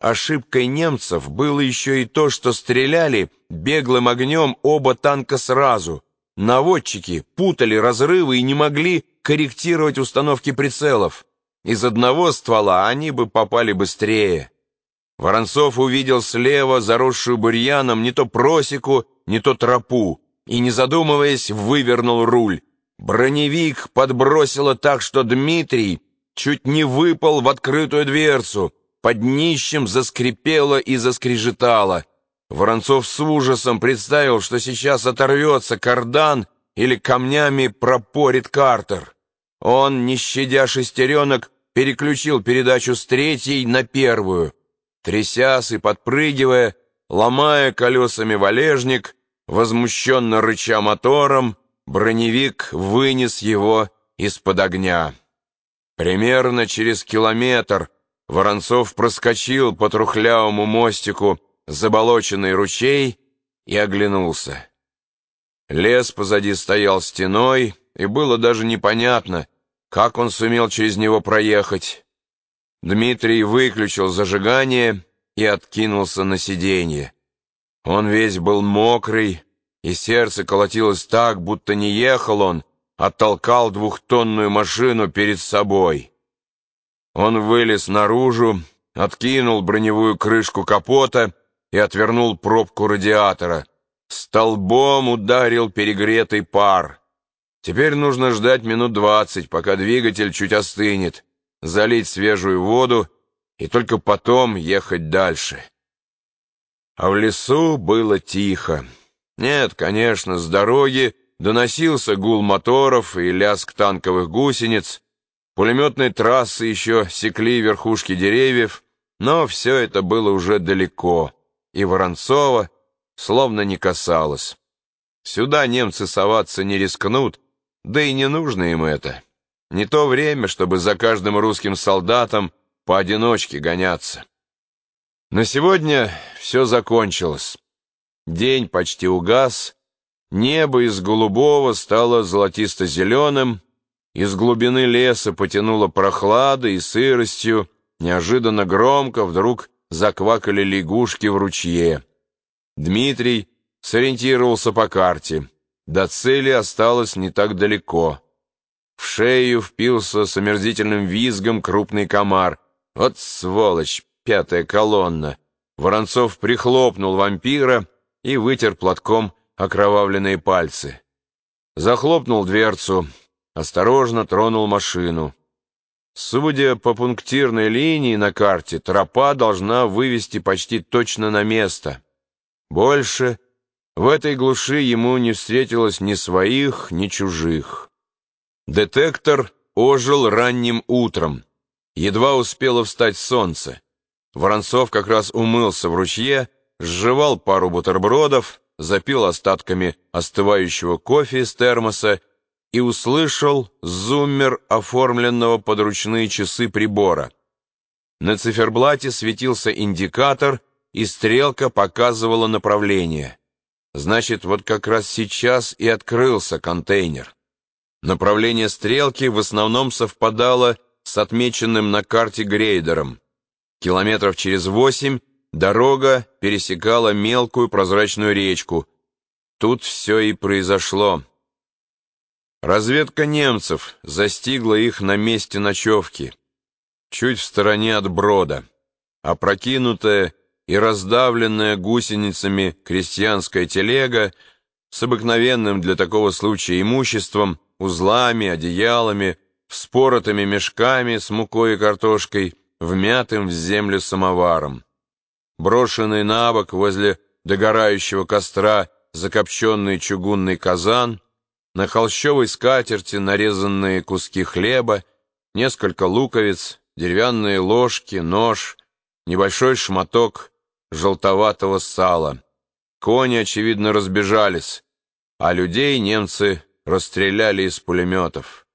ошибкой немцев было еще и то, что стреляли беглым огнем оба танка сразу. Наводчики путали разрывы и не могли корректировать установки прицелов. Из одного ствола они бы попали быстрее. Воронцов увидел слева заросшую бурьяном не то просеку, не то тропу, и, не задумываясь, вывернул руль. Броневик подбросило так, что Дмитрий чуть не выпал в открытую дверцу. Под днищем заскрипело и заскрежетало. Воронцов с ужасом представил, что сейчас оторвется кардан или камнями пропорит картер. Он, не щадя шестеренок, переключил передачу с третьей на первую. Трясясь и подпрыгивая, ломая колесами валежник, возмущенно рыча мотором, броневик вынес его из-под огня. Примерно через километр Воронцов проскочил по трухлявому мостику заболоченный ручей и оглянулся. Лес позади стоял стеной, и было даже непонятно, как он сумел через него проехать. Дмитрий выключил зажигание и откинулся на сиденье. Он весь был мокрый, и сердце колотилось так, будто не ехал он, а толкал двухтонную машину перед собой. Он вылез наружу, откинул броневую крышку капота и отвернул пробку радиатора. Столбом ударил перегретый пар. Теперь нужно ждать минут двадцать, пока двигатель чуть остынет, залить свежую воду и только потом ехать дальше. А в лесу было тихо. Нет, конечно, с дороги доносился гул моторов и лязг танковых гусениц, пулеметные трассы еще секли верхушки деревьев, но все это было уже далеко, и Воронцова словно не касалось. Сюда немцы соваться не рискнут, да и не нужно им это. Не то время, чтобы за каждым русским солдатом поодиночке гоняться. На сегодня все закончилось. День почти угас, небо из голубого стало золотисто-зеленым, из глубины леса потянуло прохладой и сыростью, неожиданно громко вдруг заквакали лягушки в ручье. Дмитрий сориентировался по карте. До цели осталось не так далеко. В шею впился с омерзительным визгом крупный комар. Вот сволочь, пятая колонна. Воронцов прихлопнул вампира и вытер платком окровавленные пальцы. Захлопнул дверцу, осторожно тронул машину. Судя по пунктирной линии на карте, тропа должна вывести почти точно на место. Больше в этой глуши ему не встретилось ни своих, ни чужих. Детектор ожил ранним утром. Едва успело встать солнце. Воронцов как раз умылся в ручье, сживал пару бутербродов, запил остатками остывающего кофе из термоса и услышал зуммер оформленного под ручные часы прибора. На циферблате светился индикатор, и стрелка показывала направление. Значит, вот как раз сейчас и открылся контейнер. Направление стрелки в основном совпадало с отмеченным на карте грейдером. Километров через восемь дорога пересекала мелкую прозрачную речку. Тут все и произошло. Разведка немцев застигла их на месте ночевки, чуть в стороне от брода. Опрокинутая и раздавленная гусеницами крестьянская телега с обыкновенным для такого случая имуществом, узлами, одеялами, вспоротыми мешками с мукой и картошкой, вмятым в землю самоваром. Брошенный на бок возле догорающего костра закопченный чугунный казан, на холщовой скатерти нарезанные куски хлеба, несколько луковиц, деревянные ложки, нож, небольшой шматок желтоватого сала. Кони, очевидно, разбежались, а людей немцы расстреляли из пулеметов.